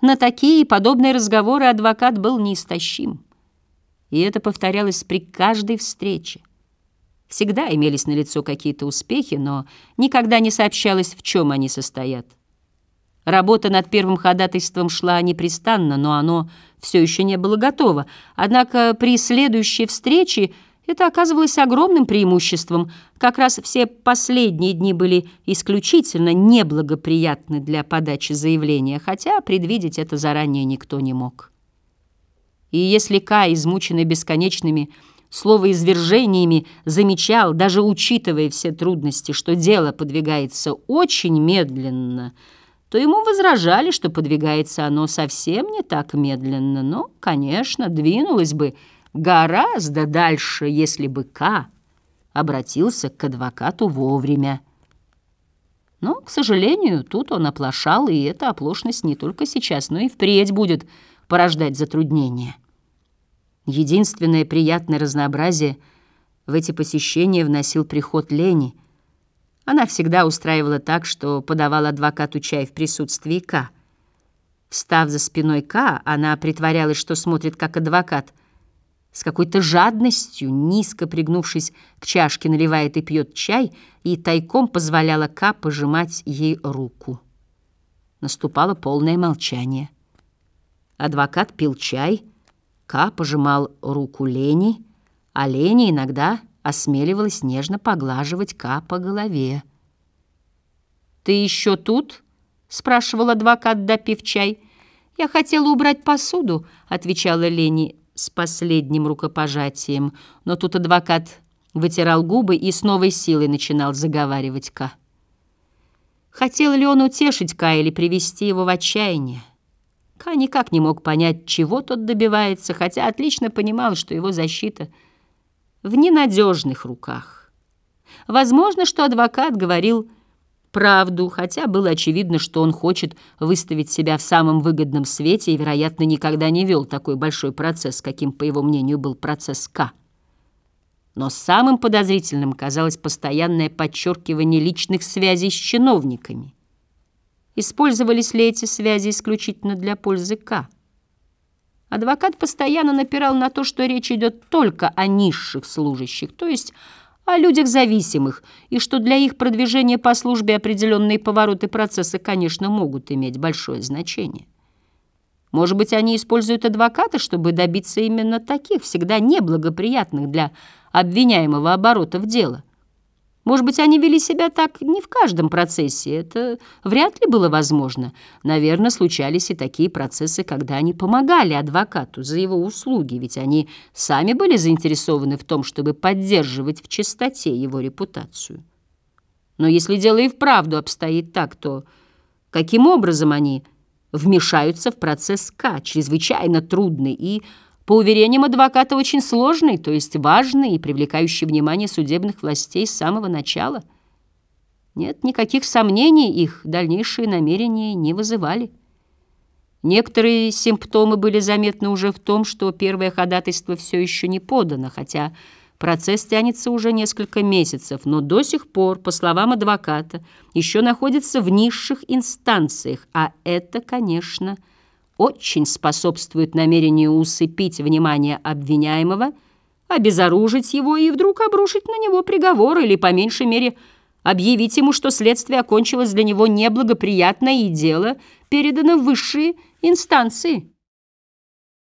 На такие и подобные разговоры адвокат был неистощим. И это повторялось при каждой встрече. Всегда имелись налицо какие-то успехи, но никогда не сообщалось, в чем они состоят. Работа над первым ходатайством шла непрестанно, но оно все еще не было готово. Однако при следующей встрече это оказывалось огромным преимуществом. Как раз все последние дни были исключительно неблагоприятны для подачи заявления, хотя предвидеть это заранее никто не мог. И если Кай, измученный бесконечными словоизвержениями, замечал, даже учитывая все трудности, что дело подвигается очень медленно – то ему возражали, что подвигается оно совсем не так медленно, но, конечно, двинулось бы гораздо дальше, если бы К обратился к адвокату вовремя. Но, к сожалению, тут он оплошал, и эта оплошность не только сейчас, но и впредь будет порождать затруднения. Единственное приятное разнообразие в эти посещения вносил приход Лени — она всегда устраивала так, что подавала адвокату чай в присутствии К. Встав за спиной К, она притворялась, что смотрит как адвокат. С какой-то жадностью, низко пригнувшись к чашке, наливает и пьет чай, и тайком позволяла К пожимать ей руку. Наступало полное молчание. Адвокат пил чай, К пожимал руку Лени, а Лени иногда осмеливалась нежно поглаживать Ка по голове. «Ты еще тут?» — спрашивал адвокат, допив чай. «Я хотела убрать посуду», — отвечала Лени с последним рукопожатием. Но тут адвокат вытирал губы и с новой силой начинал заговаривать Ка. Хотел ли он утешить Ка или привести его в отчаяние? Ка никак не мог понять, чего тот добивается, хотя отлично понимал, что его защита — в ненадежных руках. Возможно, что адвокат говорил правду, хотя было очевидно, что он хочет выставить себя в самом выгодном свете и, вероятно, никогда не вел такой большой процесс, каким, по его мнению, был процесс К. Но самым подозрительным казалось постоянное подчеркивание личных связей с чиновниками. Использовались ли эти связи исключительно для пользы К? Адвокат постоянно напирал на то, что речь идет только о низших служащих, то есть о людях зависимых, и что для их продвижения по службе определенные повороты процесса, конечно, могут иметь большое значение. Может быть, они используют адвоката, чтобы добиться именно таких, всегда неблагоприятных для обвиняемого оборотов дела. Может быть, они вели себя так не в каждом процессе. Это вряд ли было возможно. Наверное, случались и такие процессы, когда они помогали адвокату за его услуги, ведь они сами были заинтересованы в том, чтобы поддерживать в чистоте его репутацию. Но если дело и вправду обстоит так, то каким образом они вмешаются в процесс К, чрезвычайно трудный и по уверениям адвоката, очень сложный, то есть важный и привлекающий внимание судебных властей с самого начала. Нет никаких сомнений, их дальнейшие намерения не вызывали. Некоторые симптомы были заметны уже в том, что первое ходатайство все еще не подано, хотя процесс тянется уже несколько месяцев, но до сих пор, по словам адвоката, еще находится в низших инстанциях, а это, конечно, не очень способствует намерению усыпить внимание обвиняемого, обезоружить его и вдруг обрушить на него приговор или, по меньшей мере, объявить ему, что следствие окончилось для него неблагоприятно и дело передано в высшие инстанции.